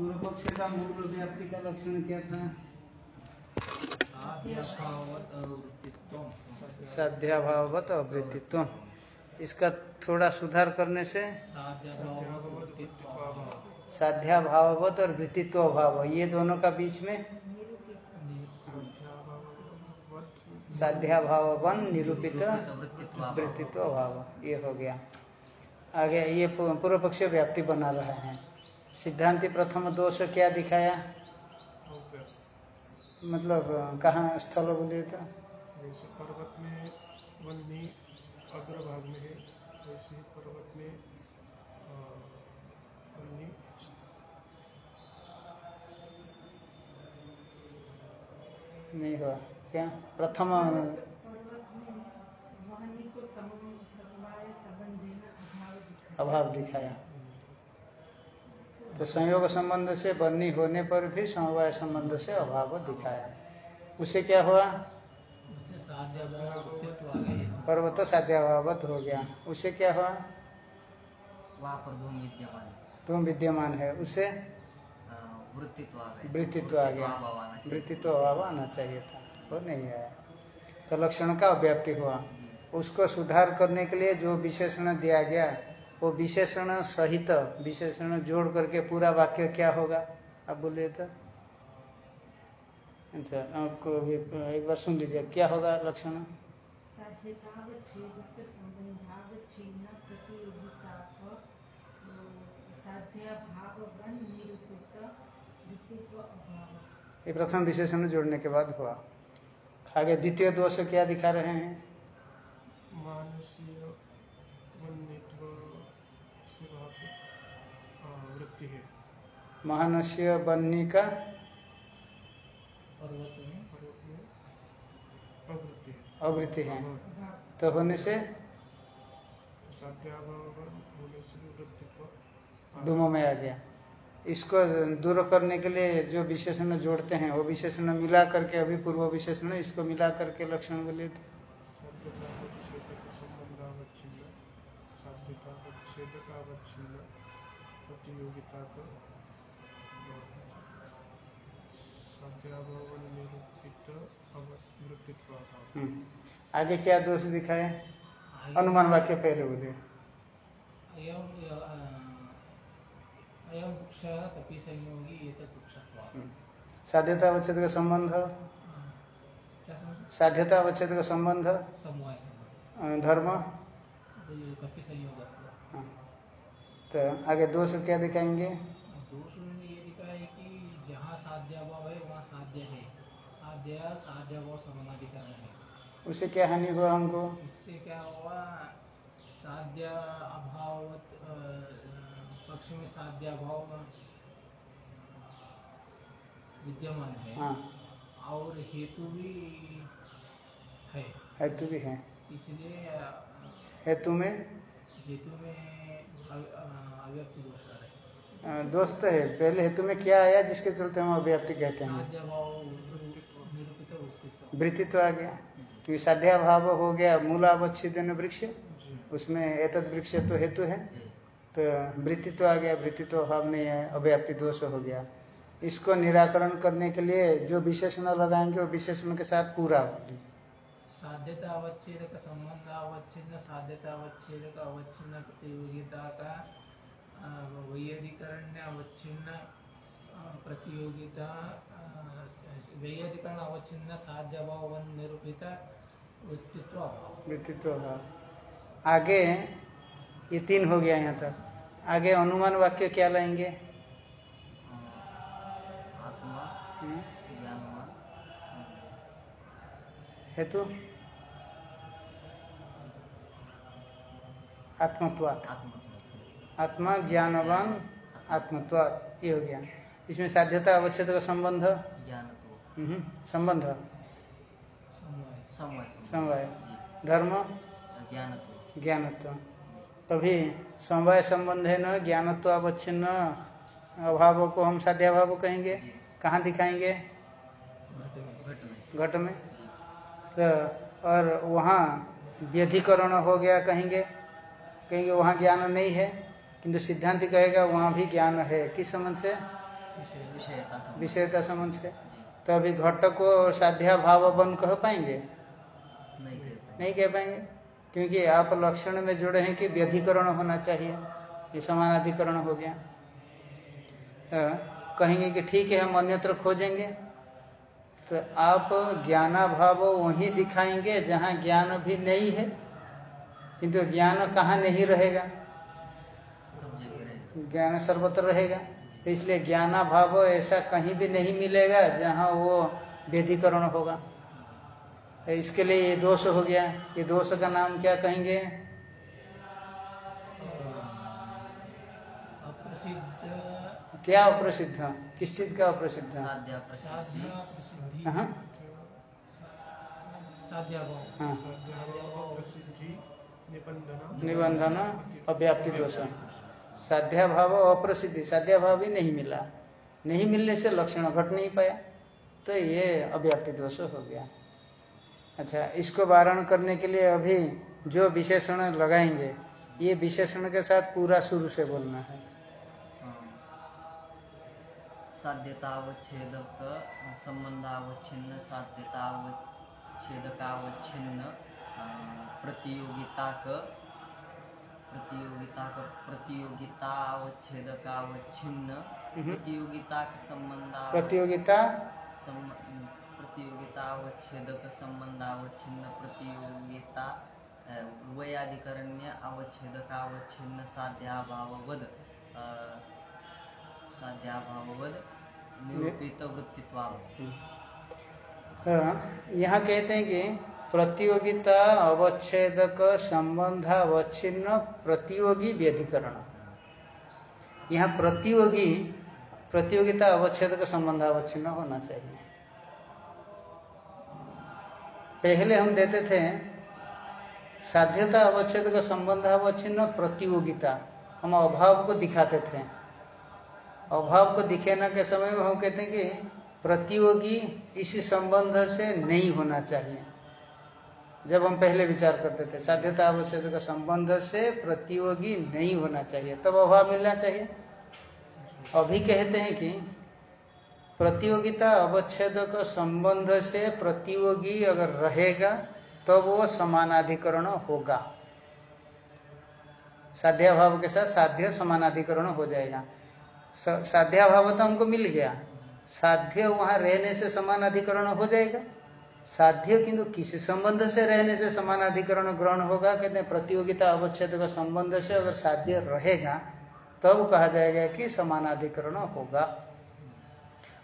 पूर्व पक्ष का मूल व्याप्ति का लक्षण क्या था? साध्याभावत अवृत्तित्व। इसका थोड़ा सुधार करने से? साध्या साध्याभावत और वृत्तित्व अभाव ये दोनों का बीच में? साध्या साध्याभावन निरूपित वृत्तित्व अभाव ये हो गया। आगे ये पूर्व पक्ष व्याप्ति बना रहे हैं। सिद्धांति प्रथम दोष क्या दिखाया? मतलब कहाँ स्थल बोलिए तो? जैसे पर्वत में वन्नी अग्रभाग में है वैसे पर्वत में नहीं हुआ। क्या? प्रथम अभाव दिखाया। तो संयोग संबंध से बन्नी होने पर भी समवाय संबंध से अभाव दिखाया। उसे क्या हुआ? पर्वत साध्याभावत हो गया। उसे क्या हुआ? तुम विद्यमान है। उसे वृत्तित्व आ गया। वृत्तित्व अभाव आना चाहिए था। वो नहीं आया। तो लक्षण का अव्याप्ति हुआ। उसको सुधार करने के लिए जो विशेषण दिया गया वो विशेषण सहित विशेषण जोड़ करके पूरा वाक्य क्या होगा? आप बोलिए तो। अच्छा आपको भी एक बार सुन लीजिए क्या होगा लक्षण? ये प्रथम विशेषण जोड़ने के बाद हुआ। आगे द्वितीय दोष क्या दिखा रहे हैं? मानसीय महानस्य बन्नी का अवृत्ति है। तो होने से दोनों में आ गया। इसको दूर करने के लिए जो विशेषण जोड़ते हैं, वो विशेषण मिला करके अभी पूर्व विशेषण, इसको मिला करके लक्षण बोले थे। प्रतियोगिता आगे क्या दोष दिखाए? अनुमान वाक्य पहले बोले। साध्यता अवच्छेद का संबंध? साध्यता अवच्छेद का संबंध? धर्म? तो आगे दोष क्या दिखाएँगे दोष में ये दिखाया है कि जहाँ साध्याभाव है वहाँ साध्य है। साध्य साध्याभाव समानाधिकरण है। उसे क्या हानि हुआ हमको? इससे क्या हुआ? साध्य अभाव पक्ष में साध्य अभाव विद्यमान है। हाँ। और हेतु भी है। हेतु भी है। इसलिए हेतु में? हेतु में अव्यक्त दोष आ रहे अ, दोष तो है। पहले हेतु में क्या आया जिसके चलते हम अव्याप्ति कहते हैं? वृत्तित्व आ गया। क्योंकि साध्या भाव हो गया मूलावच्छिदन वृक्ष उसमें एतद वृक्ष तो हेतु है। तो वृत्तित्व आ गया वृत्तित्व भाव नहीं है अव्याप्ति दोष हो गया। इसको निराकरण करने के लिए जो विशेषण लगाएँगे वो विशेषण के साथ पूरा होगी। साध्यता अवच्छेद का संबंध अवच्छिन्न साध्यता अवच्छेद का अवच्छिन्न प्रतियोगिता का वैयधिकरण अवच्छिन्न प्रतियोगिता वैयधिकरण अवच्छिन्न साध्यभाव निरूपित वृत्तित्व अभाव। वृत्तित्व भाव आगे ये तीन हो गया यहाँ तक। आगे अनुमान वाक्य क्या लाएँगे? आत्मा हम्म, हेतु? आत्मत्वात्। आत्मत्व। आत्मा ज्ञानवान आत्मत्व ये हो गया इसमें साध्यता अवच्छेद का संबंध? ज्ञानत्व। हम्म, संबंध। समवाय। धर्म? ज्ञानत्व। ज्ञानत्व। तभी समवाय संबंध है न ज्ञानत्व अवच्छिन्न अभाव को हम साध्याभाव कहेंगे? कहाँ दिखाएँगे? घट में। तो और वहाँ व्यधिकरण हो गया कहेंगे? कहेंगे वहाँ ज्ञान नहीं है। किंतु सिद्धांत कहेगा वहाँ भी ज्ञान है। किस संबंध से? विषयता संबंध। से। तो अभी घट को साध्या भाव बन कह पाएँगे। नहीं कह पाएँगे? क्योंकि आप लक्षण में जुड़े हैं कि व्यधिकरण होना चाहिए। ये समानाधिकरण हो गया। तो कहेंगे कि ठीक है हम अन्यत्र खोजेंगे। तो आप ज्ञानाभाव वहीं दिखाएँगे जहाँ ज्ञान भी नहीं है। किंतु ज्ञान कहाँ नहीं रहेगा? ज्ञान सर्वत्र रहेगा। तो इसलिए ज्ञानाभाव ऐसा कहीं भी नहीं मिलेगा जहाँ वो व्यधिकरण होगा। तो इसके लिए ये दोष हो गया। ये दोष का नाम क्या कहेंगे? क्या अप्रसिद्ध? किस चीज़ का अप्रसिद्ध? साध्या प्रसिद्धि साध्या प्रसिद्धि हाँ। हाँ निबंधन। अव्याप्ति दोष। साध्याभाव अप्रसिद्धि साध्याभाव ही नहीं मिला। नहीं मिलने से लक्षण घट नहीं पाया। तो ये अव्याप्ति दोष हो गया। अच्छा इसको वारण करने के लिए अभी जो विशेषण लगाएँगे ये विशेषण के साथ पूरा शुरू से बोलना है। साध्यतावच्छेदक संबंधावच्छिन्न साध्यतावच्छेदकावच्छिन्न अ, प्रतियोगिताक प्रतियोगिताक प्रतियोगितावच्छेदकावच्छिन्न हम्म। प्रतियोगिताक संबंधा प्रतियोगिता सम- संबंध संबंधावच्छिन्न प्रतियोगिता अ, उभयाधिकरण्य अवच्छेदकावच्छिन्न साध्याभाववद अ, साध्याभाववद निरूपित वृत्तित्वाव यहाँ कहते हैं कि प्रतियोगिता, अवच्छेदक, संबंधावच्छिन्न, प्रतियोगी व्यधिकरण। यहाँ प्रतियोगी, प्रतियोगिता, अवच्छेदक, संबंधावच्छिन्न होना चाहिए। पहले हम देते थे साध्यता अवच्छेद का संबंध अवच्छिन्न प्रतियोगिता। हम अभाव को दिखाते थे। अभाव को दिखाने के समय में हम कहते हैं कि प्रतियोगी इसी संबंध से नहीं होना चाहिए। जब हम पहले विचार करते थे, साध्यता आवश्यक का संबंध से प्रतियोगी नहीं होना चाहिए, तब अभाव मिलना चाहिए। अभी कहते हैं कि प्रतियोगिता अवच्छेदक संबंध से प्रतियोगी अगर रहेगा, तब वो समानाधिकरण होगा। साध्याभाव के साथ साध्य समानाधिकरण हो जाएगा। साध्याभाव तो हमको मिल गया। साध्य वहाँ रहने से समानाधिकरण हो जाएगा। साध्य किंतु किसी संबंध से रहने से समान अधिकरण ग्रहण होगा, कहते हैं प्रतियोगिता अवच्छेद का संबंध से अगर साध्य रहेगा, तब कहा जाएगा कि समानाधिकरण होगा।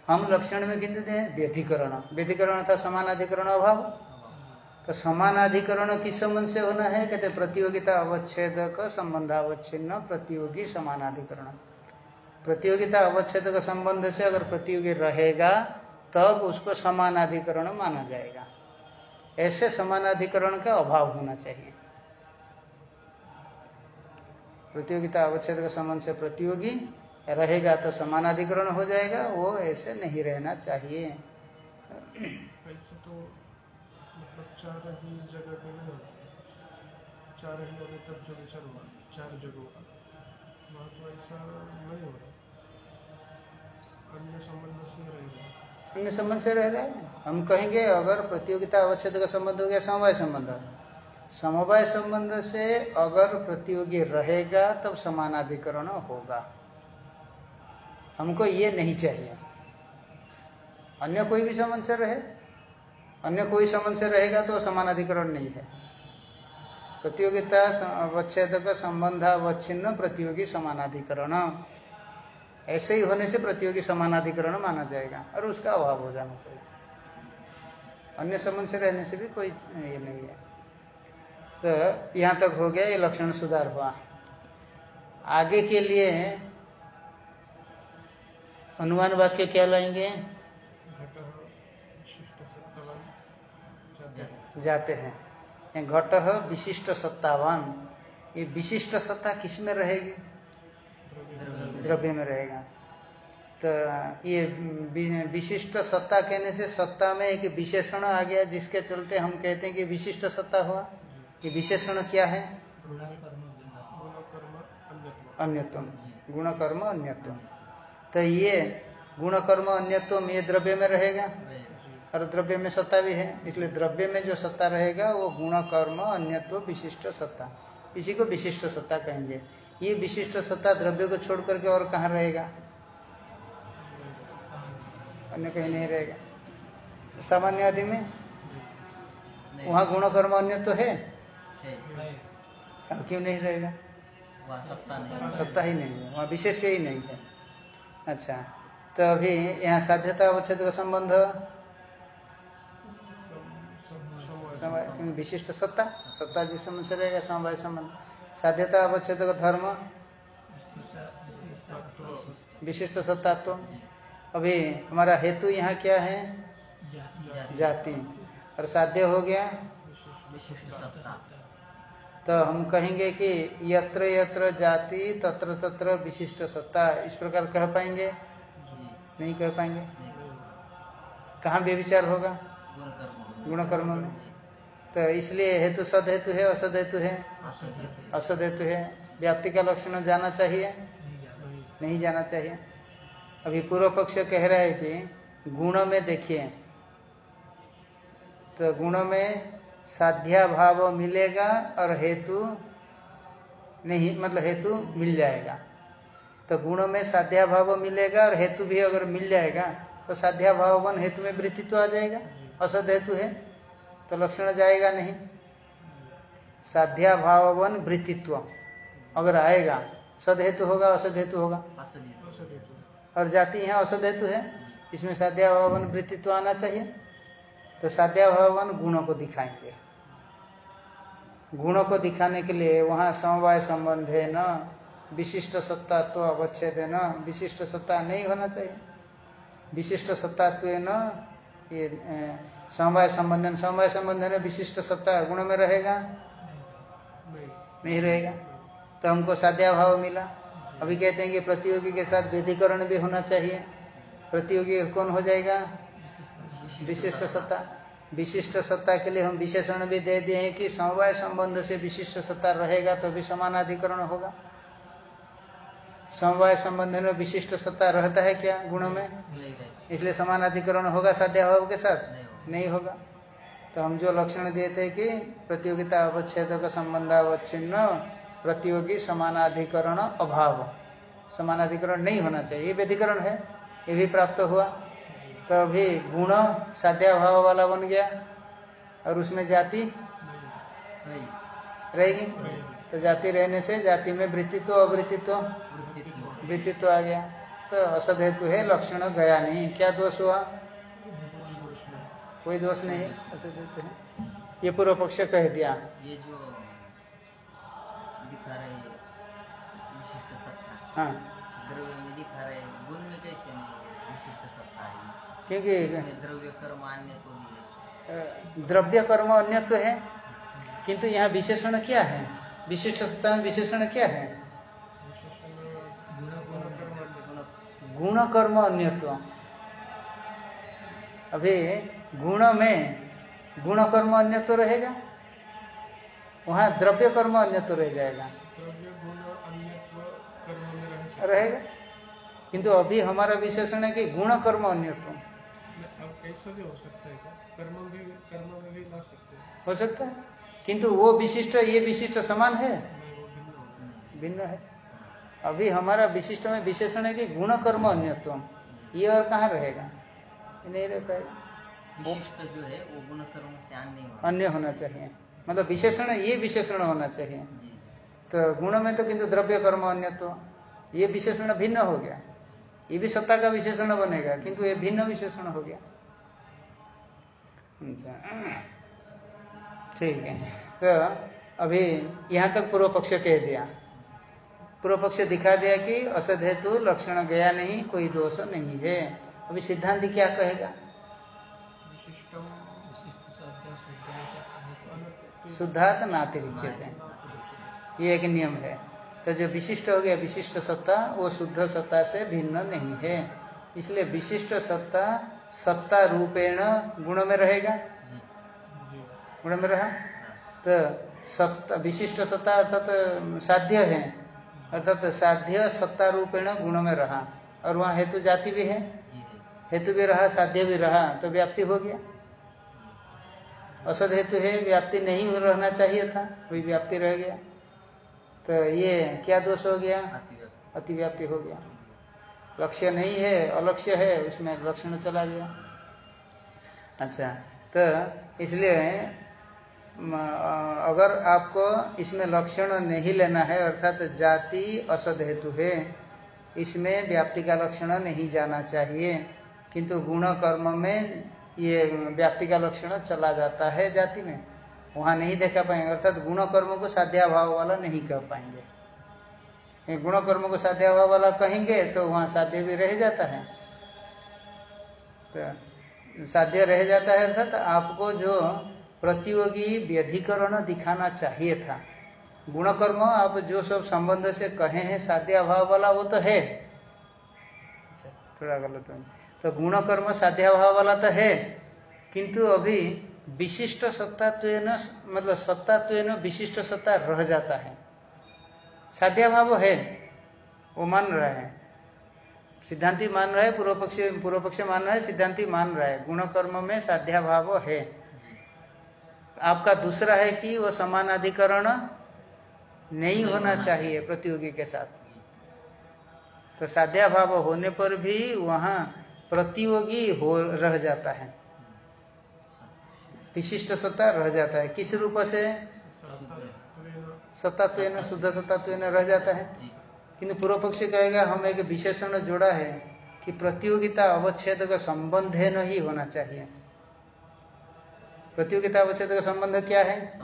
हम लक्षण में गिनते हैं व्यधिकरण। व्यधिकरण था समानाधिकरण अभाव। तो समानाधिकरण किस संबंध से होना है? कहते प्रतियोगिता अवच्छेद का संबंधावच्छिन्न प्रतियोगी समानाधिकरण। प्रतियोगिता अवच्छेद का संबंध से अगर प्रतियोगी रहेगा तब उसको समानाधिकरण माना जाएगा। ऐसे समानाधिकरण का अभाव होना चाहिए। प्रतियोगिता अवच्छेद का संबंध से प्रतियोगी रहेगा तो समानाधिकरण हो जाएगा, वो ऐसे नहीं रहना चाहिए। ऐसे तो मतलब चार ही जगह पे नहीं चार ही होंगे तब जो विचार हुआ, चार जगहों का। तो ऐसा नहीं हो रहा अन्य संबंध से रहेगा। अन्य संबंध से रह रहा है। हम कहेंगे, अगर प्रतियोगिता अवच्छेद का संबंध हो गया, समवाय संबंध। समवाय संबंध से अगर प्रतियोगी रहेगा, तब समानाधिकरण होगा। हमको ये नहीं चाहिए। अन्य कोई भी संबंध से रहे, अन्य कोई संबंध से रहेगा तो समानाधिकरण नहीं है। प्रतियोगिता अवच्छेदक संबंधावच्छिन्न प्रतियोगी समानाधिकरण। ऐसे ही होने से प्रतियोगी समानाधिकरण माना जाएगा और उसका अभाव हो जाना चाहिए। अन्य संबंध से रहने से भी कोई ये नहीं है। तो यहाँ तक हो गया, ये लक्षण सुधार हुआ। आगे के लिए अनुमान वाक्य क्या लाएँगे? जाते हैं। घट विशिष्ट सत्तावान। ये विशिष्ट सत्ता किसमें रहेगी? द्रव्य में रहेगा। तो ये विशिष्ट सत्ता कहने से सत्ता में एक विशेषण आ गया, जिसके चलते हम कहते हैं कि विशिष्ट सत्ता हुआ। ये विशेषण क्या है? भिन्न गुण कर्म अन्यत्व। तो ये गुण कर्म अन्यत्व ये द्रव्य में रहेगा। और द्रव्य में सत्ता भी है। इसलिए द्रव्य में जो सत्ता रहेगा, वो गुण कर्म अन्यत्व, विशिष्ट सत्ता। इसी को विशिष्ट सत्ता कहेंगे। ये विशिष्ट सत्ता द्रव्य को छोड़ करके और कहाँ रहेगा? अन्य कहीं नहीं रहेगा। सामान्य आदि में? नहीं। वहाँ गुण कर्म अन्य तो है? है। अब क्यों नहीं रहेगा? सत्ता नहीं सत्ता ही नहीं है। वहाँ विशेष ही नहीं है। अच्छा तो अभी यहाँ साध्यता अवच्छेद का संबंध? विशिष्ट सत्ता? सत्ता जिस समय से रहेगा समवाय संबंध। साध्यता अवच्छेद धर्म। विशिष्ट सत्तात्व। अभी हमारा हेतु यहाँ क्या है? जाति। और साध्य हो गया। तो हम कहेंगे कि यत्र यत्र जाति, तत्र तत्र विशिष्ट सत्ता, इस प्रकार कह पाएँगे? नहीं कह पाएँगे। कहाँ व्यविचार होगा? गुण कर्म गुण कर्म में। तो इसलिए हेतु सद हेतु है असद हेतु है? असद हेतु है। व्याप्ति का लक्षण जाना चाहिए? नहीं जाना चाहिए। अभी पूर्व पक्ष कह रहा है कि गुण में देखिए। तो गुण में साध्या भाव मिलेगा और हेतु नहीं मतलब हेतु मिल जाएगा। तो गुण में साध्या भाव मिलेगा और हेतु भी अगर मिल जाएगा तो साध्या भावन हेतु में वृत्तित्व आ जाएगा। असद हेतु है। तो लक्षण जाएगा नहीं। साध्या भावन वृत्तित्व। अगर आएगा सद हेतु होगा असद हेतु होगा। और जाति यहाँ असद हेतु है, इसमें साध्याभावन वृत्तित्व आना चाहिए। तो साध्याभावन गुणों को दिखाएँगे। गुणों को दिखाने के लिए वहाँ समवाय संबंध है न, विशिष्ट सत्तात्व अवच्छेद है न, विशिष्ट सत्ता नहीं होना चाहिए। विशिष्ट सत्तात्व है न, ये समवाय संबंधन समवाय संबंधन है विशिष्ट सत्ता गुण में रहेगा। नहीं रहेगा। तो हमको साध्याभाव मिला। अभी कहते हैं कि प्रतियोगी के साथ विधिकरण भी होना चाहिए। प्रतियोगी कौन हो जाएगा? विशिष्ट सत्ता। विशिष्ट सत्ता के लिए हम विशेषण भी दे दिए हैं कि समवाय संबंध से विशिष्ट सत्ता रहेगा तो भी समानाधिकरण होगा। समवाय संबंध में विशिष्ट सत्ता रहता है क्या गुणों में? इसलिए समानाधिकरण होगा साध्याभाव के साथ? नहीं होगा। तो हम जो लक्षण दिए थे कि प्रतियोगिता अवच्छेद का संबंध अवच्छिन्न प्रतियोगी समानाधिकरण अभाव। समानाधिकरण नहीं होना चाहिए। ये व्यधिकरण है। ये भी प्राप्त हुआ। तो अभी गुण साध्या साध्याभाव वाला बन गया। और उसमें जाति? रहेगी? तो जाति रहने से जाति में वृत्तित्व अवृत्तित्व? वृत्तित्व। वृत्तित्व आ गया। तो असद हेतु है लक्षण गया नहीं। क्या दोष हुआ? कोई दोष नहीं असद हेतु है। ये पूर्व पक्ष कह दिया। ये जो दिखा रहे विशिष्ट सत्ता। हाँ। द्रव्य में दिखा रहे गुण में कैसे नहीं है विशिष्ट सत्ता है। क्योंकि द्रव्य कर्म अन्य तो भी है। द्रव्य कर्म अन्यत्व है किंतु यहाँ विशेषण क्या है? विशिष्ट सत्ता में विशेषण क्या है? गुण गुण कर्म अन्यत्व। अभी गुण में गुण कर्म अन्य तो रहेगा? वहाँ द्रव्य कर्म अन्य तो रह जाएगा। रहेगा? किंतु अभी हमारा विशेषण है कि गुण कर्म अन्यत्व अब ऐसा भी हो सकता है कर्म भी कर्म में भी ला सकते। हैं हो सकता है? किंतु वो विशिष्ट ये विशिष्ट समान है? भिन्न है अभी हमारा विशिष्ट में विशेषण है कि गुण कर्म अन्यत्व ये और कहाँ रहेगा? नहीं रह पाएगा। विशिष्ट जो है वो गुण कर्म से अन्य अन्य होना चाहिए। मतलब विशेषण ये विशेषण होना चाहिए। तो गुण में तो किंतु द्रव्य कर्म अन्यत्व ये विशेषण भिन्न हो गया। ये भी सत्ता का विशेषण बनेगा किंतु ये भिन्न विशेषण हो गया। अच्छा। ठीक है। तो अभी यहाँ तक पूर्व पक्ष कह दिया। पूर्व पक्ष दिखा दिया कि असद हेतु लक्षण गया नहीं कोई दोष नहीं है। अभी सिद्धांत क्या कहेगा? शुद्धात नातिरिच्यते ये एक नियम है। तो जो विशिष्ट हो गया, विशिष्ट सत्ता, वो शुद्ध सत्ता से भिन्न नहीं है। इसलिए विशिष्ट सत्ता सत्ता रूपेण गुण में रहेगा। गुण में रहा? तो सत्ता, विशिष्ट सत्ता अर्थात साध्य है। अर्थात साध्य सत्ता रूपेण गुण में रहा। और वहाँ हेतु जाति भी है। हेतु भी रहा, साध्य भी रहा तो व्याप्ति हो गया। असद हेतु है व्याप्ति नहीं रहना चाहिए था वही व्याप्ति रह गया। तो ये क्या दोष हो गया? अतिव्याप्ति। अतिव्याप्ति हो गया। लक्ष्य नहीं है अलक्ष्य है उसमें लक्षण चला गया। अच्छा तो इसलिए अगर आपको इसमें लक्षण नहीं लेना है अर्थात जाति असद हेतु है इसमें व्याप्ति का लक्षण नहीं जाना चाहिए। किंतु गुण कर्म में ये व्याप्ति का लक्षण चला जाता है जाति में। वहाँ नहीं देखा पाएँगे, अर्थात गुण कर्म को साध्याभाव वाला नहीं कह पाएँगे। गुण कर्म को साध्याभाव वाला कहेंगे तो वहाँ साध्य भी रह जाता है। तो साध्य रह जाता है, अर्थात आपको जो प्रतियोगी व्यधिकरण दिखाना चाहिए था गुण कर्म आप जो सब संबंध से कहे हैं, साध्याभाव वाला वो तो है। अच्छा थोड़ा गलत तो गुण कर्म साध्याभाव वाला तो है, किंतु अभी विशिष्ट सत्तात्व मतलब सत्तात्व विशिष्ट सत्ता रह जाता है। साध्याभाव है, वो मान रहा है। सिद्धांति मान रहा है पूर्व पक्ष पूर्व पक्ष मान रहा है, सिद्धांति मान रहा है। गुण कर्म में साध्याभाव है। आपका दूसरा है कि वो समानाधिकरण नहीं होना चाहिए प्रतियोगी के साथ। तो साध्याभाव होने पर भी वहाँ प्रतियोगी हो, रह जाता है। विशिष्ट सत्ता रह जाता है। किस रूप से? सत्तात्व शुद्ध सत्तात्व रह जाता है। किंतु पूर्व पक्ष कहेगा, हम एक विशेषण जोड़ा है कि प्रतियोगिता अवच्छेद का संबंध है नहीं होना चाहिए। प्रतियोगिता अवच्छेद का संबंध क्या है?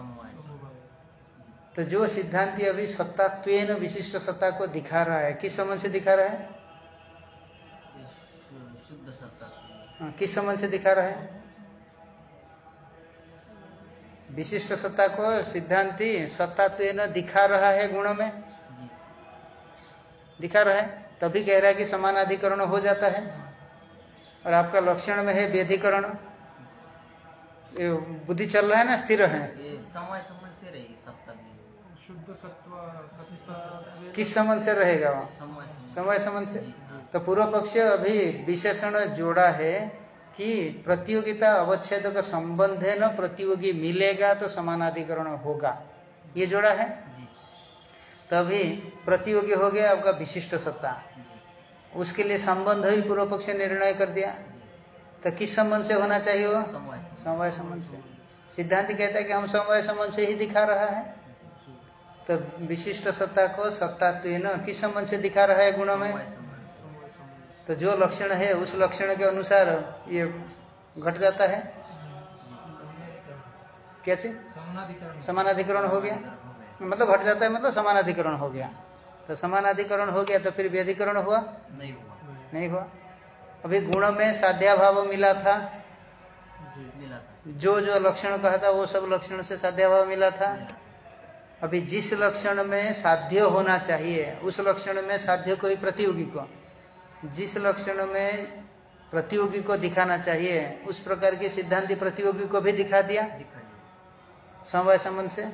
तो जो सिद्धांति अभी सत्तात्व विशिष्ट सत्ता को दिखा रहा है, किस संबंध से दिखा रहा है? किस संबंध से दिखा रहे है? विशिष्ट सत्ता को सिद्धांति सत्तात्व दिखा रहा है गुण में। दिखा रहा है? तभी कह रहा है कि समानाधिकरण हो जाता है। और आपका लक्षण में है व्यधिकरण। बुद्धि चल रहा है ना स्थिर है? समय संबंध से रहेगी सत्ता शुद्ध सत्व सत्ता किस संबंध से रहेगा? वहाँ समय संबंध। समय संबंध से? जी। तो पूर्व पक्ष अभी विशेषण जोड़ा है कि प्रतियोगिता अवच्छेद का संबंध है न प्रतियोगी मिलेगा तो समानाधिकरण होगा। ये जोड़ा है? तभी प्रतियोगी हो गया आपका विशिष्ट सत्ता। उसके लिए संबंध भी पूर्व पक्ष निर्णय कर दिया। तो किस संबंध से होना चाहिए वो? समवाय संबंध। से। सिद्धांत कहता है कि हम समवाय संबंध से ही दिखा रहा है। तो विशिष्ट सत्ता को सत्तात्व न किस संबंध से दिखा रहा है गुणों में? तो जो लक्षण है उस लक्षण के अनुसार ये घट जाता है। कैसे? समानाधिकरण। समानाधिकरण हो गया। मतलब घट जाता है मतलब समानाधिकरण हो गया। तो समानाधिकरण हो गया तो फिर व्यधिकरण हुआ? नहीं हुआ। नहीं हुआ। अभी गुण में साध्याभाव मिला था। मिला था। जो जो लक्षण कहा था वो सब लक्षण से साध्याभाव मिला था। अभी जिस लक्षण में साध्य होना चाहिए उस लक्षण में साध्य कोई प्रतियोगी को जिस लक्षण में प्रतियोगी को दिखाना चाहिए उस प्रकार की सिद्धांति प्रतियोगी को भी दिखा दिया? समवाय संबंध से?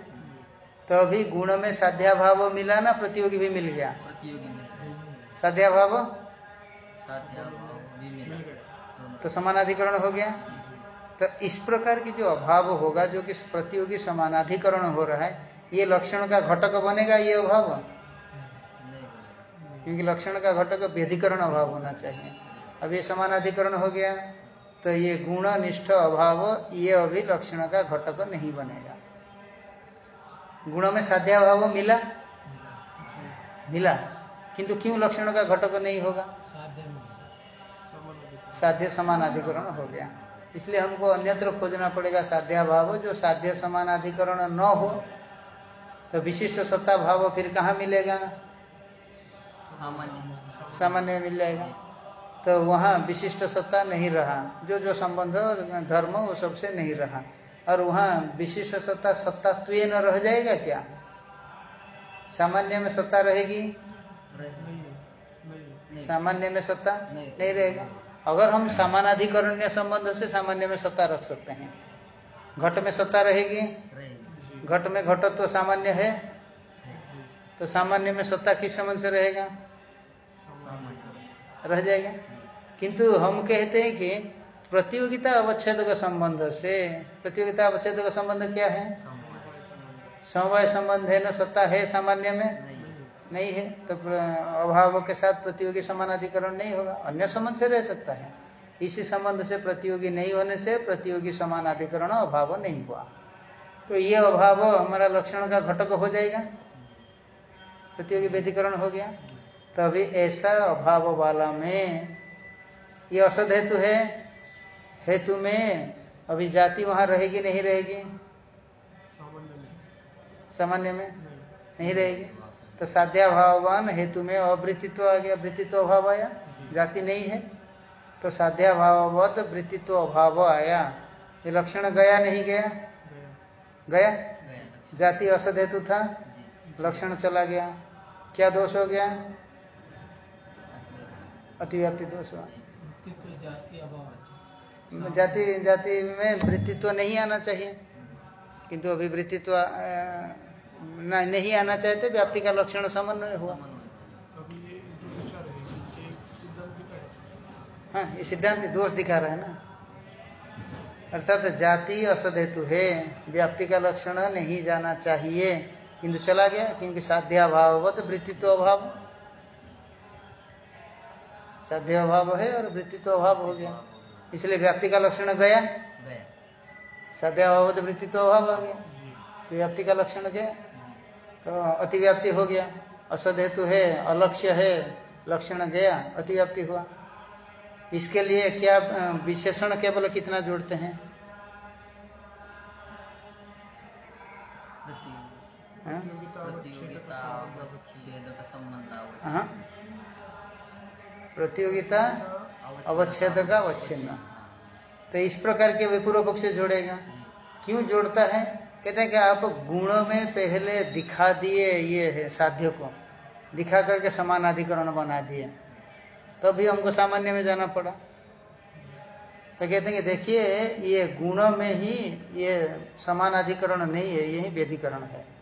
तो अभी गुण में साध्या भाव मिला ना प्रतियोगी भी मिल गया? प्रतियोगी मिल गए साध्याभाव? साध्याभाव भी मिला। मिल गए दोनों। तो समानाधिकरण हो गया? तो इस प्रकार की जो अभाव होगा जो कि प्रतियोगी समानाधिकरण हो रहा है ये लक्षण का घटक बनेगा ये अभाव? क्योंकि लक्षण का घटक व्यधिकरण अभाव होना चाहिए। अब ये समानाधिकरण हो गया तो ये गुण निष्ठ अभाव, ये अभी लक्षण का घटक नहीं बनेगा। गुण में साध्याभाव मिला? मिला। किंतु क्यों लक्षण का घटक नहीं होगा? साध्य समानाधिकरण हो गया। इसलिए हमको अन्यत्र खोजना पड़ेगा साध्याभाव। जो साध्य समानाधिकरण न हो तो विशिष्ट सत्ता भाव फिर कहाँ मिलेगा? सामान्य। मिल जाएगा। तो वहाँ विशिष्ट सत्ता नहीं रहा। जो जो संबंध धर्म वो सबसे नहीं रहा। और वहाँ विशिष्ट सत्ता सत्ता सत्तात्व न रह जाएगा क्या? सामान्य में सत्ता रहेगी? सामान्य में सत्ता नहीं। नहीं रहेगा। अगर हम सामानाधिकरण्य संबंध से सामान्य में सत्ता रख सकते हैं। घट में सत्ता रहेगी? घट में घटत्व तो सामान्य है। तो सामान्य में सत्ता किस संबंध से रहेगा? रह जाएगा। किंतु हम कहते हैं कि प्रतियोगिता अवच्छेद का संबंध से, प्रतियोगिता अवच्छेद का संबंध क्या है? समवाय संबंध है ना? सत्ता है सामान्य में? नहीं है। तो अभाव के साथ प्रतियोगी समानाधिकरण नहीं होगा। अन्य संबंध से रह सकता है। इसी संबंध से प्रतियोगी नहीं होने से प्रतियोगी समानाधिकरण अभाव नहीं हुआ। तो ये अभाव हमारा लक्षण का घटक हो जाएगा। प्रतियोगी व्यधिकरण हो गया। तभी ऐसा अभाव वाला में ये असद हेतु है। हेतु में अभी जाति वहाँ रहेगी, नहीं रहेगी? सामान्य में? नहीं रहेगी। तो साध्याभावान हेतु में अवृत्तित्व आ गया। वृत्तित्व अभाव आया। जाति नहीं है। तो साध्याभाववत वृत्तित्व अभाव आया। ये लक्षण गया, नहीं गया? गया। जाति असद हेतु था। लक्षण चला गया। क्या दोष हो गया? अतिव्याप्ति दोष हुआ। जाति जाति में वृत्तित्व नहीं आना चाहिए। किंतु अभी वृत्तित्व नहीं आना चाहते व्याप्ति का लक्षण समन्वय हुआ। हाँ ये सिद्धांत दोष दिखा रहा है ना। अर्थात जाति असद हेतु है, व्याप्ति का लक्षण नहीं जाना चाहिए। किंतु चला गया क्योंकि साध्याभाव हो तो वृत्तित्व अभाव साध्य अभाव है और वृत्तित्व अभाव हो गया। इसलिए व्याप्ति का लक्षण गया। साध्य अभाव तो वृत्तित्व अभाव हो गया। तो व्याप्ति का लक्षण गया। तो अतिव्याप्ति हो गया। असद हेतु है अलक्ष्य है लक्षण गया अतिव्याप्ति हुआ। इसके लिए क्या विशेषण केवल कितना जोड़ते हैं? प्रतियोगिता अवच्छेद का अवच्छिन्न। तो इस प्रकार के वे पूर्व पक्ष जोड़ेगा। क्यों जोड़ता है? कहते हैं कि आप गुण में पहले दिखा दिए ये है साध्य को। दिखा करके समानाधिकरण बना दिए। तभी तो हमको सामान्य में जाना पड़ा। तो कहते हैं कि देखिए ये गुण में ही ये समानाधिकरण नहीं है यही वेदिकरण है।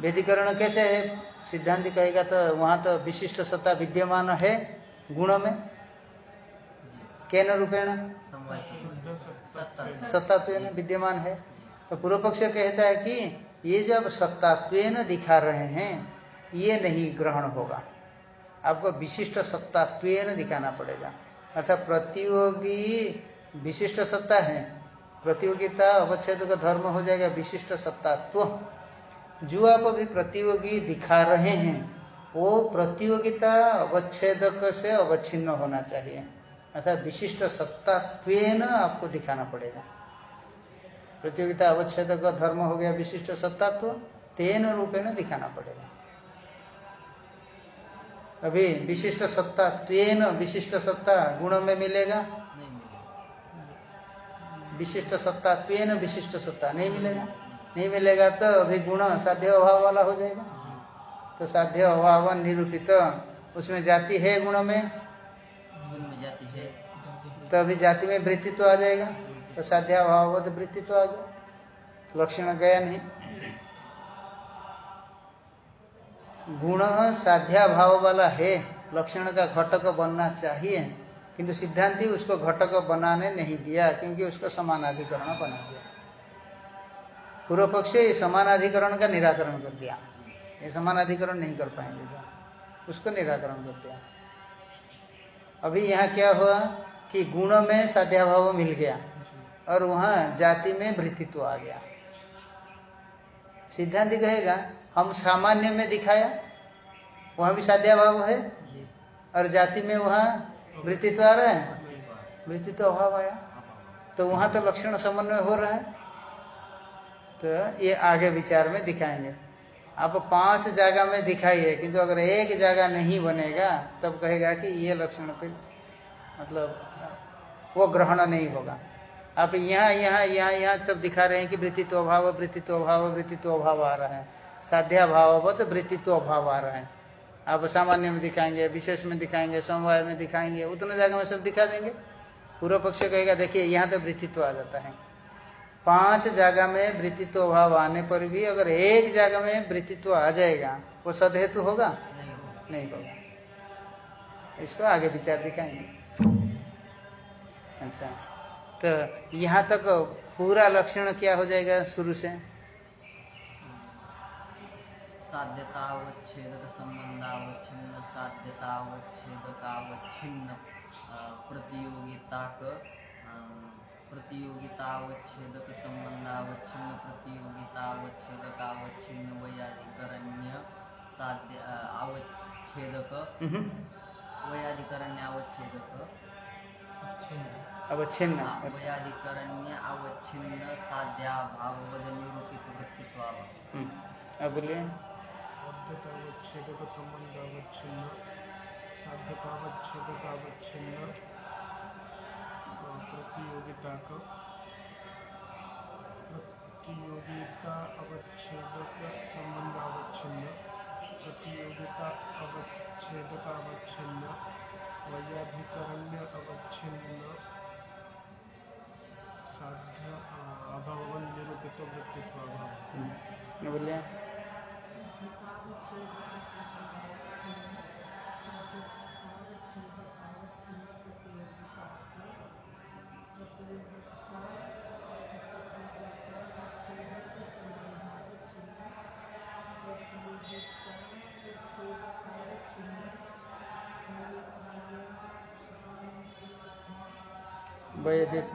वेदिकरण कैसे है? सिद्धांत कहेगा तो वहाँ तो विशिष्ट सत्ता विद्यमान है गुण में। कैन रूपेण? सत्तात्व विद्यमान है। तो पूर्व पक्ष कहता है कि ये जब सत्तात्व दिखा रहे हैं, ये नहीं ग्रहण होगा। आपको विशिष्ट सत्तात्व दिखाना पड़ेगा। अर्थात प्रतियोगी विशिष्ट सत्ता है। प्रतियोगिता अवच्छेद का धर्म हो जाएगा विशिष्ट सत्तात्व। जो आप अभी प्रतियोगी दिखा रहे हैं वो प्रतियोगिता अवच्छेदक से अवच्छिन्न होना चाहिए। अर्थात विशिष्ट सत्तात्व आपको दिखाना पड़ेगा। प्रतियोगिता अवच्छेद का धर्म हो गया विशिष्ट सत्तात्व तेन रूपेण दिखाना पड़ेगा। अभी विशिष्ट सत्ता त्वेन विशिष्ट सत्ता गुण में मिलेगा। विशिष्ट सत्ता त्वेन विशिष्ट सत्ता नहीं मिलेगा। नहीं मिलेगा तो अभी गुण साध्य अभाव वाला हो जाएगा। तो साध्य अभाव निरूपित, उसमें जाति है गुण में? जाति है तो अभी जाति में वृत्तित्व आ जाएगा। तो साध्य अभाव वृत्तित्व आ गया। लक्षण गया नहीं। गुण साध्या भाव वाला है, लक्षण का घटक बनना चाहिए। किंतु सिद्धांति उसको घटक बनाने नहीं दिया, क्योंकि उसको समानाधिकरण बना दिया। पूर्व पक्ष समानाधिकरण का निराकरण कर दिया। ये समानाधिकरण नहीं कर पाएँगे तो उसको निराकरण कर दिया। अभी यहाँ क्या हुआ कि गुण में साध्याभाव मिल गया और वहाँ जाति में वृत्तित्व आ गया। सिद्धांत कहेगा, हम सामान्य में दिखाया, वहाँ भी साध्या भाव है और जाति में वहाँ वृत्तित्व आ रहा है। वृत्तित्व अभाव आया। तो वहाँ तो लक्षण समन्वय हो रहा है। तो ये आगे विचार में दिखाएँगे। आप पाँच जगह में दिखाइए, किंतु अगर एक जगह नहीं बनेगा, तब कहेगा कि ये लक्षण फिर मतलब वो ग्रहण नहीं होगा। आप यहाँ यहाँ यहाँ यहाँ सब दिखा रहे हैं कि वृत्तित्व अभाव वृत्तित्व अभाव वृत्तित्व अभाव आ रहा है। साध्याभाववत वृत्तित्व अभाव आ रहा है। आप सामान्य में दिखाएँगे, विशेष में दिखाएँगे, समवाय में दिखाएँगे, उतने जगह में सब दिखा देंगे। पूर्व पक्ष कहेगा, देखिए, यहाँ तो वृत्तित्व आ जाता है। पाँच जगह में वृत्तित्व अभाव आने पर भी अगर एक जगह में वृत्तित्व आ जाएगा वो सदहेतु होगा? नहीं होगा। इसको आगे विचार दिखाएँगे। अच्छा। तो यहाँ तक पूरा लक्षण क्या हो जाएगा शुरू से? संबंधावच्छिन्न साध्यतावच्छेदकावच्छिन्न प्रतियोगिता प्रतियोगितावच्छेदक संबंधावच्छिन्न प्रतियोगितावच्छेदकावच्छिन्न वैयाधिकरण्य साध्य अवच्छेदक वैयाधिकरण्य अवच्छेदक अवच्छिन्न वैयाधिकरण्य अवच्छिन्न साध्याभाववद निरूपित वृत्तित्वाभाव अब बोलिए। साध्यतावच्छेदक संबंधावच्छिन्न साध्यतावच्छेदकावच्छिन्न प्रतियोगिता का प्रतियोगिता अवच्छेदक संबंधावच्छिन्न प्रतियोगिता अवच्छेदकावच्छिन्न वैयाधिकरण्य अवच्छिन्न साध्य अभावन निरूपित वृत्तित्व अभाव। बोलिए वैदिक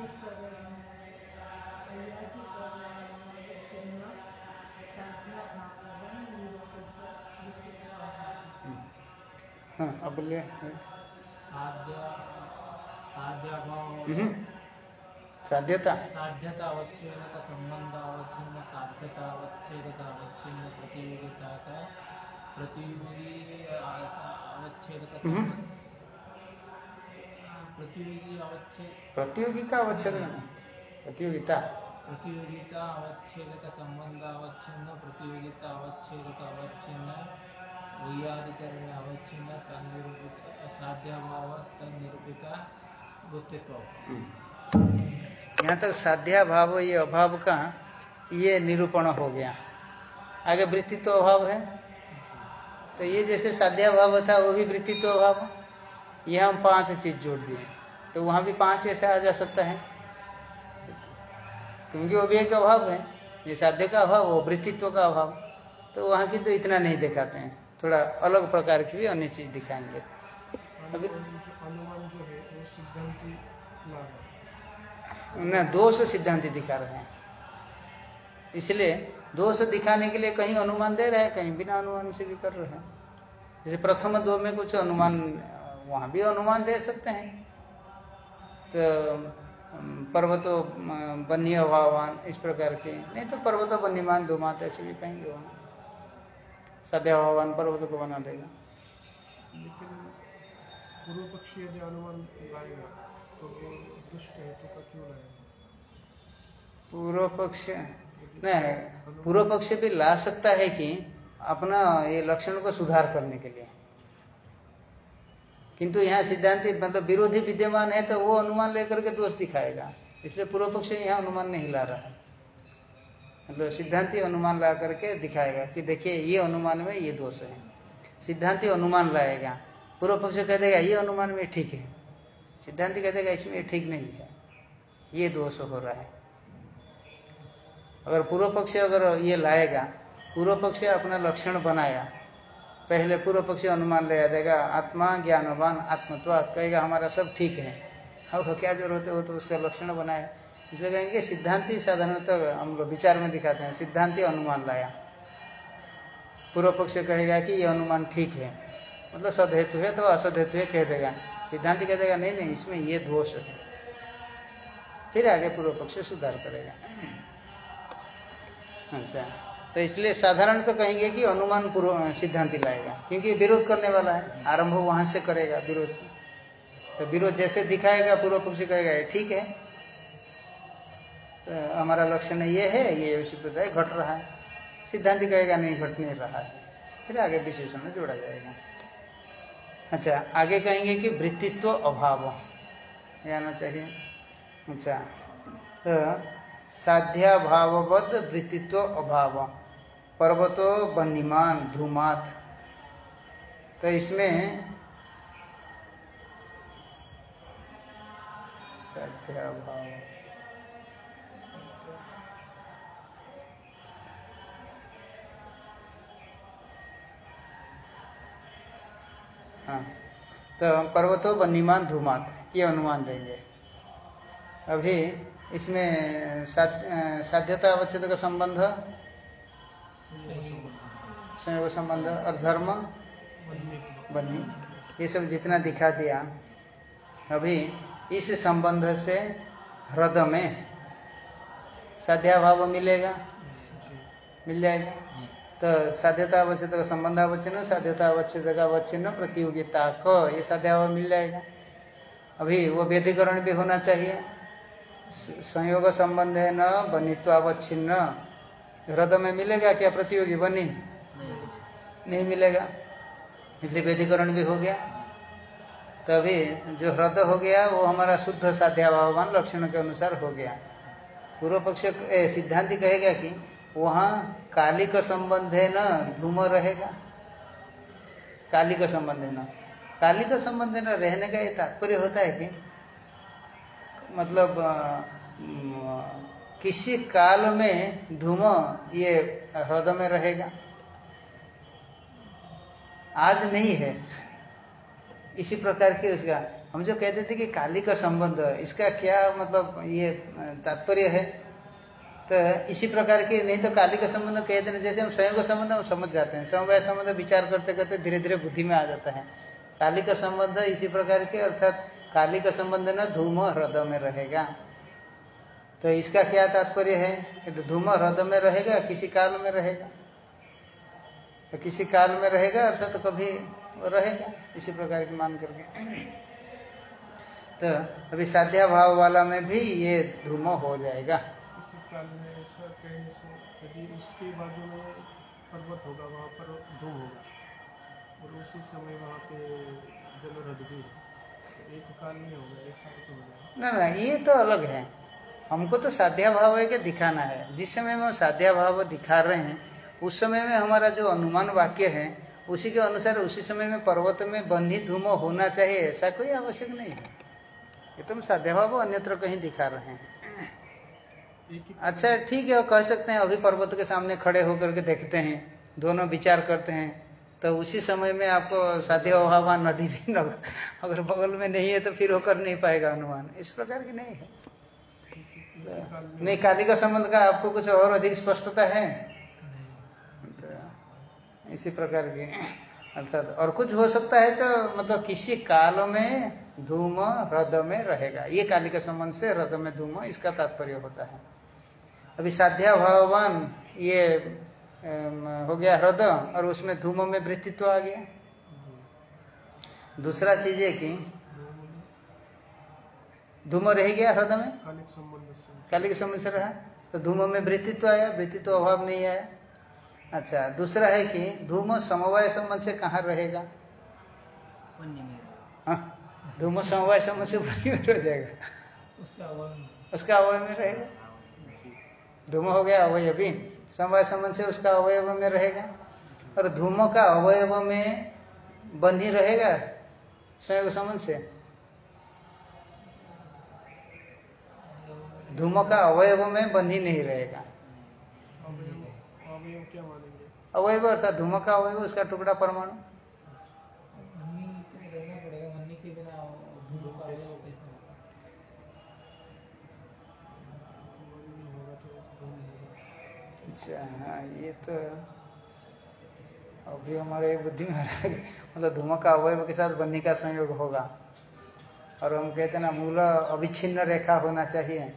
हाँ अब बोलिए हम्म, साध्यता। साध्यता अवच्छेद संबंध अवच्छिन्न साध्यता अवच्छेद का अवच्छिन्न प्रतियोगिता का प्रतियोगी अवच्छेद का हम्म। प्रतियोगी का अवच्छेद प्रतियोगिता। प्रतियोगिता अवच्छेद का संबंध अवच्छिन्न प्रतियोगिता अवच्छेद का अवच्छिन्न वैयाधिकरण अवच्छिन्न तनिरूपित साध्याभाव वृत्तित्व यहाँ तक साध्या भाव ये अभाव का ये निरूपण हो गया। आगे वृत्तित्व अभाव है? तो ये जैसे साध्या भाव था वो भी वृत्तित्व अभाव ये हम पाँच चीज़ जोड़ दिए। तो वहाँ भी पाँच ऐसे आ जा सकता है। क्योंकि वो भी एक अभाव है ये साध्य का अभाव वो वृत्तित्व का अभाव। तो वहाँ की तो इतना नहीं दिखाते हैं। थोड़ा अलग प्रकार की भी अन्य चीज़ दिखाएँगे। अभी- न दोष सिद्धांत दिखा रहे हैं। इसलिए दोष दिखाने के लिए कहीं अनुमान दे रहे हैं कहीं बिना अनुमान से भी कर रहे हैं। जैसे प्रथम दो में कुछ अनुमान वहाँ भी अनुमान दे सकते हैं। तो पर्वतो बन्य अभावान इस प्रकार के नहीं तो पर्वतो बन्यमान दो मात ऐसे भी कहेंगे वहाँ। सद्या भगवान पर्वत को बना देगा। लेकिन पूर्व पक्षी यदि अनुमान लाएगा तो वो दुष्ट हेतु का क्यों लाएगा? पूर्व पक्ष नहीं पूर्व पक्ष भी ला सकता है कि अपना ये लक्षण को सुधार करने के लिए। किंतु यहाँ सिद्धांत मतलब विरोधी विद्यमान है तो वो अनुमान लेकर के दोष दिखाएगा। इसलिए पूर्व पक्ष यहाँ अनुमान नहीं ला रहा है। मतलब सिद्धांति अनुमान ला करके दिखाएगा कि देखिए, ये अनुमान में ये दोष है। सिद्धांति अनुमान लाएगा। पूर्व पक्ष कह देगा ये अनुमान में ठीक है। सिद्धांति कह देगा इसमें ठीक नहीं है। ये दोष हो रहा है। अगर पूर्व पक्ष अगर ये लाएगा, पूर्व पक्ष अपना लक्षण बनाया पहले पूर्व पक्षी अनुमान ले देगा, आत्मा, ज्ञानवान आत्मत्वात कहेगा, हमारा सब ठीक है। अब क्या ज़रूरत है? वो तो उसका लक्षण बनाया। जो कहेंगे, सिद्धांति साधारणतः हम लोग विचार में दिखाते हैं, सिद्धांति अनुमान लाया। पूर्व पक्ष कहेगा कि ये अनुमान ठीक है। मतलब सदहेतु है तो असदहेतु है, कह देगा। सिद्धांति कह देगा, नहीं नहीं, इसमें ये दोष है। फिर आगे पूर्व पक्ष सुधार करेगा। अच्छा। तो इसलिए साधारण तो कहेंगे कि अनुमान पूर्व सिद्धांति लाएगा। क्योंकि विरोध करने वाला है। आरंभ वहाँ से करेगा विरोध से। तो विरोध जैसे दिखाएगा, पूर्व पक्षी कहेगा ठीक है। तो हमारा लक्षण ये है, ये उसी प्रकार घट रहा है। सिद्धांति कहेगा, नहीं, घट नहीं रहा है। फिर आगे विशेषण में जोड़ा जाएगा। अच्छा आगे कहेंगे कि वृत्तित्व अभाव। आना चाहिए। अच्छा तो साध्याभाववद वृत्तित्व अभाव। पर्वतो बनीमान धूमात। तो इसमें हाँ। तो पर्वतो बनीमान धूमात, ये अनुमान देंगे। अभी इसमें साध्यता अवच्छेद का संबंध संयोग संबंध और धर्म बन्नी ये सब जितना दिखा दिया, अभी इस संबंध से ह्रद में साध्याभाव मिलेगा? मिल जाएगा। तो साध्यता अवच्छेद का संबंध अवच्छिन्न साध्यता अवच्छेद का अवच्छिन्न प्रतियोगिता को ये साध्या साध्याभाव मिल जाएगा। अभी वो व्यधिकरण भी होना चाहिए। संयोग संबंध है न बनित्वावच्छिन्न ह्रद में मिलेगा क्या प्रतियोगी बनी? नहीं मिलेगा। इसलिए व्यधिकरण भी हो गया। तभी जो ह्रद हो गया, वो हमारा शुद्ध साध्याभावान लक्षण के अनुसार हो गया। पूर्व पक्ष सिद्धांति कहेगा कि वहाँ काली का संबंध है ना, धूम रहेगा। काली का संबंध है ना। काली का संबंध ना रहने का ये तात्पर्य होता है कि मतलब किसी काल में धूम ये ह्रद में रहेगा। आज नहीं है। इसी प्रकार की उसका, हम जो कहते थे कि काली का संबंध, इसका क्या मतलब ये तात्पर्य है? तो इसी प्रकार की नहीं तो काली का संबंध कहते हैं, जैसे हम स्वयं का संबंध, हम समझ जाते हैं। समवाय संबंध विचार करते करते धीरे धीरे बुद्धि में आ जाता है। काली का संबंध इसी प्रकार के, अर्थात काली का संबंध न धूम हृदय में रहेगा। तो इसका क्या तात्पर्य है? तो धूम हृदय में रहेगा किसी काल में रहेगा। तो किसी काल में रहेगा अर्थात तो कभी रहेगा इसी प्रकार की मान करके। तो अभी साध्या भाव वाला में भी ये धूम हो जाएगा। इसी काल में ऐसा यदि उसके बाजू में पर्वत होगा वहाँ पर धूम होगा और उसी समय वहाँ पे जलरद भी तो एक काल में होगा ऐसा तो ना ना ये तो अलग है। हमको तो साध्या भाव है कि दिखाना है। जिस समय में हम साध्या भाव दिखा रहे हैं, उस समय में हमारा जो अनुमान वाक्य है, उसी के अनुसार उसी समय में पर्वत में बंधी धूम होना चाहिए, ऐसा कोई आवश्यक नहीं है। ये तो हम साध्या भाव अन्यत्र कहीं दिखा रहे हैं। अच्छा ठीक है कह सकते हैं, अभी पर्वत के सामने खड़े होकर के देखते हैं, दोनों विचार करते हैं तो उसी समय में आपको साध्य अभावान नदी भी अगर बगल में नहीं है तो फिर वो कर नहीं पाएगा अनुमान। इस प्रकार की नहीं है। नहीं, काली का संबंध का आपको कुछ और अधिक स्पष्टता है? तो इसी प्रकार की, अर्थात, और कुछ हो सकता है तो मतलब किसी काल में धूम हृदय में रहेगा। ये काली का संबंध से हृदय में धूम, इसका तात्पर्य होता है। अभी साध्या भगवान ये हो गया हृदय और उसमें धूम में वृत्तित्व आ गया। दूसरा चीज़ है कि धूम रह गया हृदय में? कालिक संबंध से। काली के संबंध से रहा? तो धूम में वृत्तित्व आया वृत्तित्व अभाव नहीं आया। अच्छा दूसरा है कि धूम समवाय संबंध से कहाँ रहेगा? पुण्य में हाँ, धूम समवाय संबंध से पुण्य में रह जाएगा। उसका उसका अवय में रहेगा? धूम हो गया अवयव भी। समवाय संबंध से उसका अवयव में रहेगा। और धूम का अवयव में बंधी रहेगा? संयोग संबंध से? धूम का अवयव में बंधी नहीं रहेगा। अवयव अर्थात धूम का अवयव, उसका टुकड़ा परमाणु। अच्छा हाँ ये तो अभी हमारे बुद्धि में मतलब धूम का अवयव के साथ बन्नी का संयोग होगा। और हम कहते हैं ना, मूल अविच्छिन्न रेखा होना चाहिए।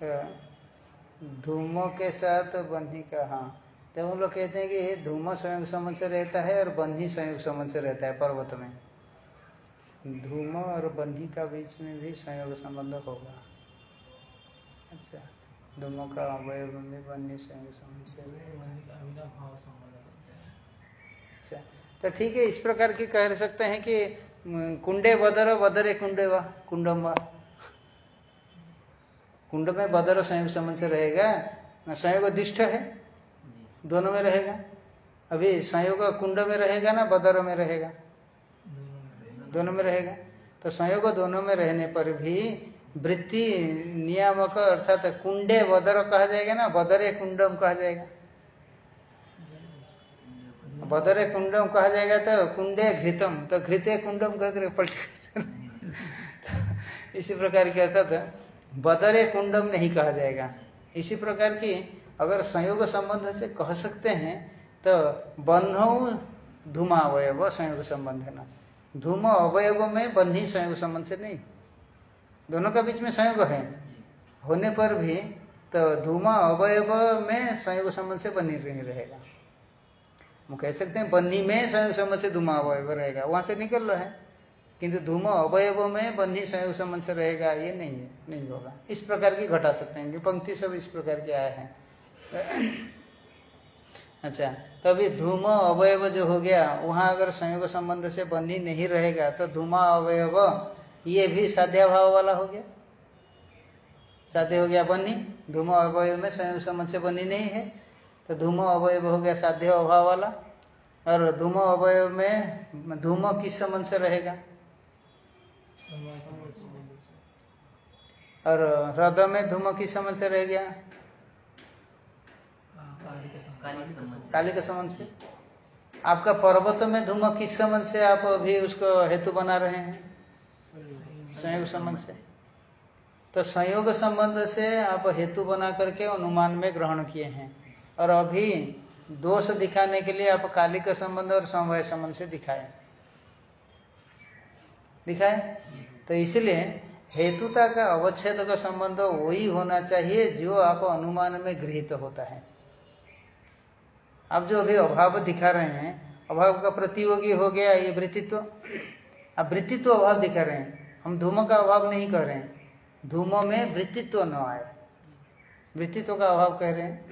धूमों के साथ बन्ही का हाँ। तो हम लोग कहते हैं कि धूम संयोग संबंध से रहता है और बन्ही संयोग समझ से रहता है पर्वत में। धूम और बन्ही का बीच में भी संयोग संबंध होगा। अच्छा धूमों का अवयव में बन्ही संयोग से अच्छा तो ठीक है, इस प्रकार की कह सकते हैं कि कुंडे बदर बदरे कुंडे वा, कुंडम वा। कुंड में बदर संयोग संबंध से रहेगा, ना संयोग दिष्ट है, दोनों में रहेगा। अभी संयोग कुंड में रहेगा ना बदर में रहेगा? दोनों में रहेगा। तो संयोग दोनों में रहने पर भी वृत्ति नियामक अर्थात कुंडे बदर कहा जाएगा ना, बदरे कुंडम कहा जाएगा। बदरे कुंडम कहा जाएगा तो कुंडे घृतम तो घृते कुंडम कहकर पलट इसी प्रकार के अर्थात बदरे कुंडम नहीं कहा जाएगा। इसी प्रकार की अगर संयोग संबंध से कह सकते हैं तो बन्ह धूमा अवयव संयोग संबंध है ना। धूम अवयव में बन्ही संयोग संबंध से नहीं। दोनों के बीच में संयोग है। होने पर भी तो धूमा अवयव में संयोग संबंध से बनी नहीं रहेगा। हम कह सकते हैं बन्ही में संयोग संबंध से धूमा अवयव रहेगा। वहाँ से निकल रहा है। किंतु धूम अवयव में बन्ही संयोग संबंध से रहेगा, ये नहीं है, नहीं होगा। इस प्रकार की घटा सकते हैं पंक्ति सब इस प्रकार के आए हैं। अच्छा तभी धूम अवयव जो हो गया, वहाँ अगर संयोग संबंध से बन्ही नहीं रहेगा तो धूमा अवयव, ये भी साध्या भाव वाला हो गया। साध्य हो गया बनी धूम अवयव में संयोग संबंध से बनी नहीं है तो धूम अवयव हो गया साध्य अभाव वाला, और धूम अवयव में, धूम किस संबंध से रहेगा? और हृदय में धूम किस संबंध से रह गया। काली के संबंध से। आपका पर्वत में धूम किस संबंध से आप अभी उसको हेतु बना रहे हैं। संयोग संबंध से। तो संयोग संबंध से आप हेतु बना करके अनुमान में ग्रहण किए हैं। और अभी दोष दिखाने के लिए आप काली का संबंध और समवाय संबंध से दिखाए। दिखाए तो इसलिए हेतुता का अवच्छेद का संबंध वही होना चाहिए जो आप अनुमान में गृहित होता है। आप जो अभी अभाव दिखा रहे हैं, अभाव का प्रतियोगी हो गया ये वृत्तित्व। आप वृत्तित्व अभाव दिखा रहे हैं। हम धूम का अभाव नहीं कह रहे हैं। धूमों में वृत्तित्व न आए। वृत्तित्व का अभाव कह रहे हैं।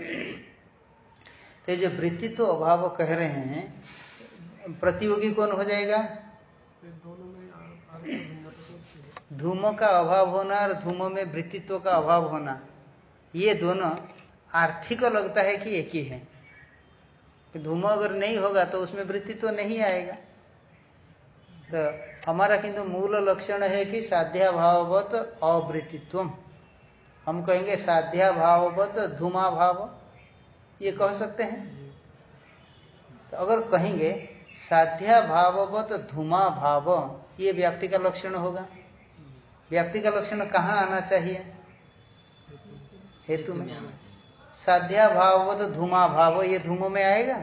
तो जो वृत्तित्व अभाव कह रहे हैं, प्रतियोगी कौन हो जाएगा? धूमों का अभाव होना और धूम में वृत्तित्व का अभाव होना, ये दोनों आर्थिक लगता है कि एक ही है। धूम अगर नहीं होगा तो उसमें वृत्तित्व नहीं आएगा। तो हमारा किंतु मूल लक्षण है कि साध्या भाववत अवृत्तित्व हम कहेंगे साध्या भाववत धूमा भाव ये कह सकते हैं। तो अगर कहेंगे साध्या भाववत धूमा भाव ये व्याप्ति का लक्षण होगा। व्याप्ति का लक्षण कहाँ आना चाहिए? हेतु में। साध्या भाव तो धूमा भाव ये धूमो में आएगा?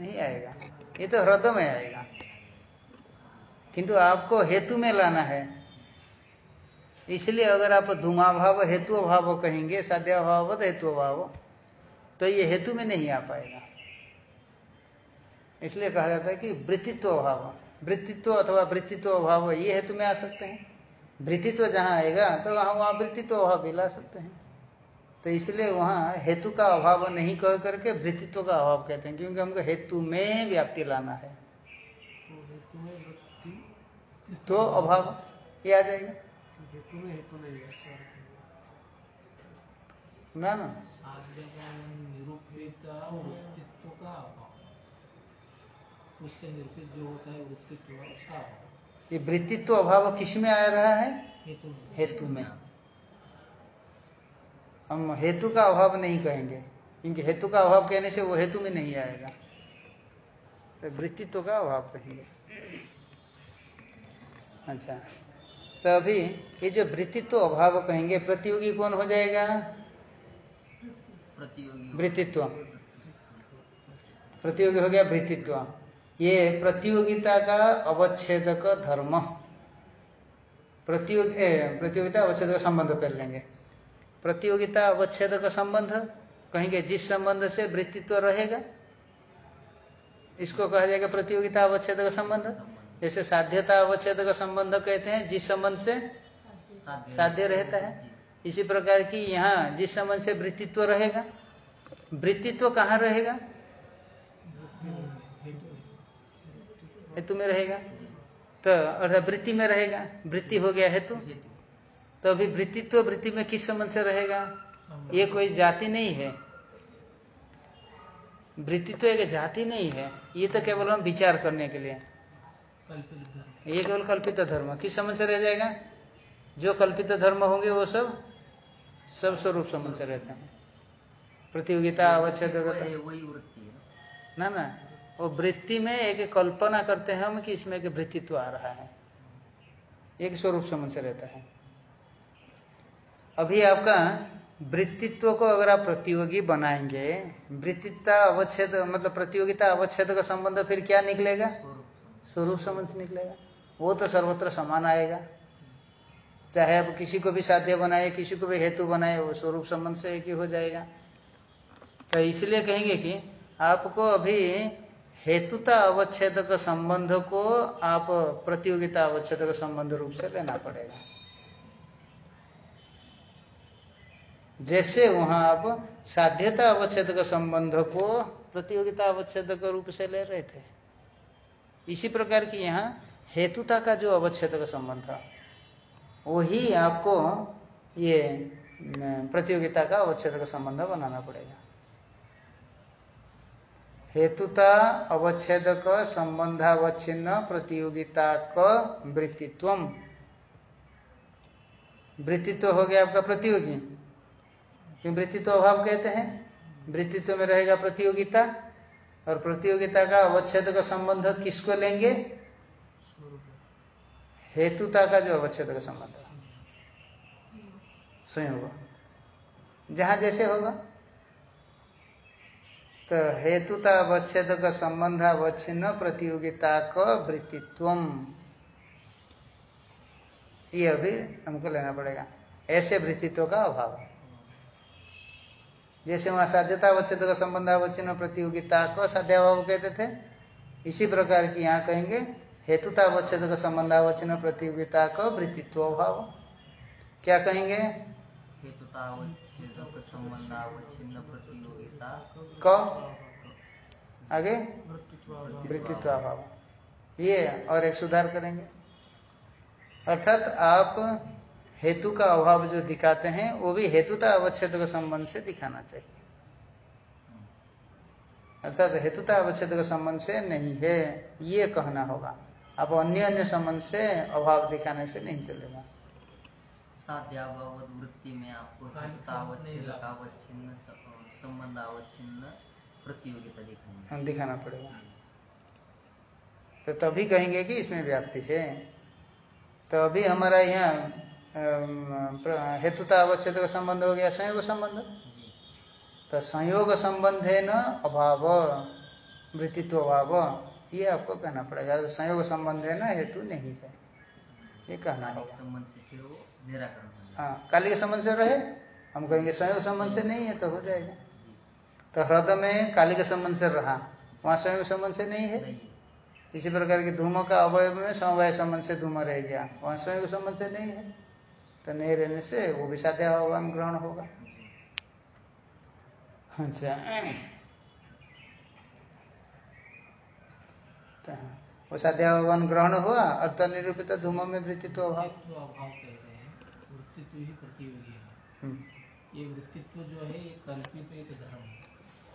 नहीं आएगा। ये तो हृदय में आएगा। किंतु आपको हेतु में लाना है। इसलिए अगर आप धूमा भाव हेतु भाव कहेंगे साध्या भाववत हेतु भाव तो ये हेतु में नहीं आ पाएगा। इसलिए कहा जाता है कि वृत्तित्व अभाव। वृत्तित्व अथवा वृत्तित्व अभाव ये हेतु में आ सकते हैं। वृत्तित्व जहाँ आएगा तो वहाँ वहाँ वृत्तित्व अभाव भी ला सकते हैं। तो इसलिए वहाँ हेतु का अभाव नहीं कह करके वृत्तित्व का अभाव कहते हैं, क्योंकि हमको हेतु में व्याप्ति लाना है। तो अभाव ये आ जाएगा। ना ना निरूपित वृत्तित्व का अभाव उससे निरूपित जो होता है वृत्तित्व उसका अभाव ये वृत्तित्व अभाव किसमें आ रहा है? हेतु में। हेतु में। हम हेतु का अभाव नहीं कहेंगे क्योंकि हेतु का अभाव कहने से वो हेतु में नहीं आएगा। तो वृत्तित्व का अभाव कहेंगे। अच्छा तो अभी ये जो वृत्तित्व अभाव कहेंगे प्रतियोगी कौन हो जाएगा? प्रतियोगी। वृत्तित्व। प्रतियोगी हो गया वृत्तित्व। ये प्रतियोगिता का अवच्छेदक धर्म। प्रतियोगी प्रतियोगिता अवच्छेद का संबंध कर लेंगे। प्रतियोगिता अवच्छेद का संबंध कहेंगे जिस संबंध से वृत्तित्व रहेगा इसको कहा जाएगा प्रतियोगिता अवच्छेद का संबंध। जैसे साध्यता अवच्छेद का संबंध कहते हैं जिस संबंध से साध्य रहता है। इसी प्रकार की यहाँ जिस संबंध से वृत्तित्व रहेगा वृत्तित्व कहाँ रहेगा? हेतु में रहेगा? तो अर्थात वृत्ति में रहेगा। वृत्ति हो गया हेतु। तो अभी वृत्तित्व वृत्ति में किस संबंध से रहेगा? ये कोई जाति नहीं है। वृत्तित्व एक जाति नहीं है। ये तो केवल हम विचार करने के लिए। ये केवल कल्पित धर्म। किस समझ से रह जाएगा? जो कल्पित धर्म होंगे वो सब सब स्वरूप समझ से रहते हैं। प्रतियोगिता अवच्छेद वृत्ति है। ना ना। वो वृत्ति में एक कल्पना करते हैं हम कि इसमें एक वृत्तित्व आ रहा है। एक स्वरूप समझ से रहता है। अभी आपका वृत्तित्व को अगर आप प्रतियोगी बनाएँगे, वृत्तिता अवच्छेद मतलब प्रतियोगिता अवच्छेद का संबंध फिर क्या निकलेगा? स्वरूप समझ निकलेगा। वो तो सर्वत्र समान आएगा। चाहे आप किसी को भी साध्य बनाए, किसी को भी हेतु बनाए, वो स्वरूप संबंध से एक ही हो जाएगा। तो इसलिए कहेंगे कि आपको अभी हेतुता अवच्छेद संबंध को आप प्रतियोगिता अवच्छेद संबंध रूप से लेना पड़ेगा। जैसे वहाँ आप साध्यता अवच्छेद का संबंध को प्रतियोगिता अवच्छेद के रूप से ले रहे थे। इसी प्रकार की यहाँ हेतुता का जो अवच्छेद का संबंध था, वही आपको ये प्रतियोगिता का अवच्छेद का संबंध बनाना पड़ेगा। हेतुता अवच्छेद संबंधावच्छिन्न प्रतियोगिता का वृत्तित्व। वृत्तित्व हो गया आपका प्रतियोगी। क्यों वृत्तित्व अभाव कहते हैं? वृत्तित्व में रहेगा प्रतियोगिता। और प्रतियोगिता का अवच्छेद का संबंध किसको लेंगे? हेतुता का जो अवच्छेद का संबंध। स्वयं होगा। जहाँ जैसे होगा। तो हेतुता अवच्छेद का संबंध अवच्छिन्न प्रतियोगिता का वृत्तित्व। ये अभी हमको लेना पड़ेगा। ऐसे वृत्तित्व का अभाव। जैसे वहाँ साध्यता अवच्छेद का संबंध अवच्छिन्न प्रतियोगिता को साध्याभाव कहते थे, इसी प्रकार की यहाँ कहेंगे हेतुता अवच्छेद का संबंध अवच्छिन्न प्रतियोगिता का वृत्तित्व अभाव। क्या कहेंगे? हेतुतावच्छेदक संबंधावच्छिन्न प्रतियोगिता क? आगे? वृत्तित्व वृत्तित्व अभाव ये और एक सुधार करेंगे। अर्थात आप हेतु का अभाव जो दिखाते हैं वो भी हेतुता अवच्छेद का संबंध से दिखाना चाहिए। अर्थात हेतुता अवच्छेद का संबंध से नहीं है ये कहना होगा। आप अन्य अन्य संबंध से अभाव दिखाने से नहीं चलेगा। साध्याभावद वृत्ति में आपको हेतुतावच्छेदक अवच्छिन्न प्रतियोगिता दिखाएँगे। हम दिखाना पड़ेगा। तो तभी कहेंगे कि इसमें व्याप्ति है। तो अभी हमारा यहाँ हेतुता अवच्छेद का संबंध हो गया संयोग संबंध। तो संयोग संबंध है न अभाव वृत्तित्व अभाव ये आपको कहना पड़ेगा। तो संयोग संबंध है ना हेतु नहीं है। ये कहना संबंध से निराकरण हाँ काली के संबंध से रहे हम कहेंगे संयोग संबंध से नहीं है तो हो जाएगा। तो हृदय में काली के संबंध से रहा। वहाँ संयोग संबंध से नहीं है? इसी प्रकार की धूमों का अवयव में समवाय संबंध से धूम रह गया। वहाँ संयोग संबंध से नहीं है? तो नहीं रहने से वो भी साध्यावान ग्रहण होगा। अच्छा। तो वो साध्यावान ग्रहण हुआ और तनिरूपित धूमों में वृत्तित्व अभाव। हम्म, ये वृत्तित्व जो है ये कल्पित एक धर्म है।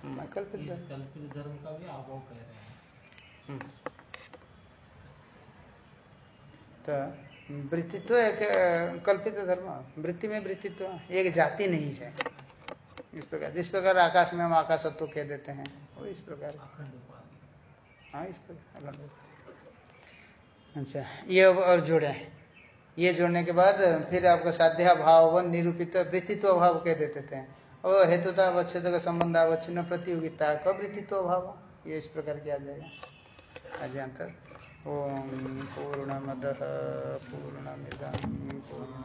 मैं कल्पित धर्म। कल्पित धर्म का भी अभाव कह रहे हैं। हम्म। तो वृत्तित्व एक कल्पित धर्म वृत्ति में वृत्तित्व एक जाति नहीं है। इस प्रकार जिस प्रकार आकाश में हम आकाशत्व कह देते हैं वो इस प्रकार। हाँ इस प्रकार। अच्छा ये और जोड़े। ये जोड़ने के बाद फिर आपको साध्या भाव व निरूपित वृत्तित्व भाव कह देते थे। और हेतुतावच्छेद का संबंध अवच्छिन्न प्रतियोगिता का वृत्तित्व अभाव ये इस प्रकार किया जाएगा। आज अंतर। ओम पूर्ण मद पूर्ण मिदम पूर्ण।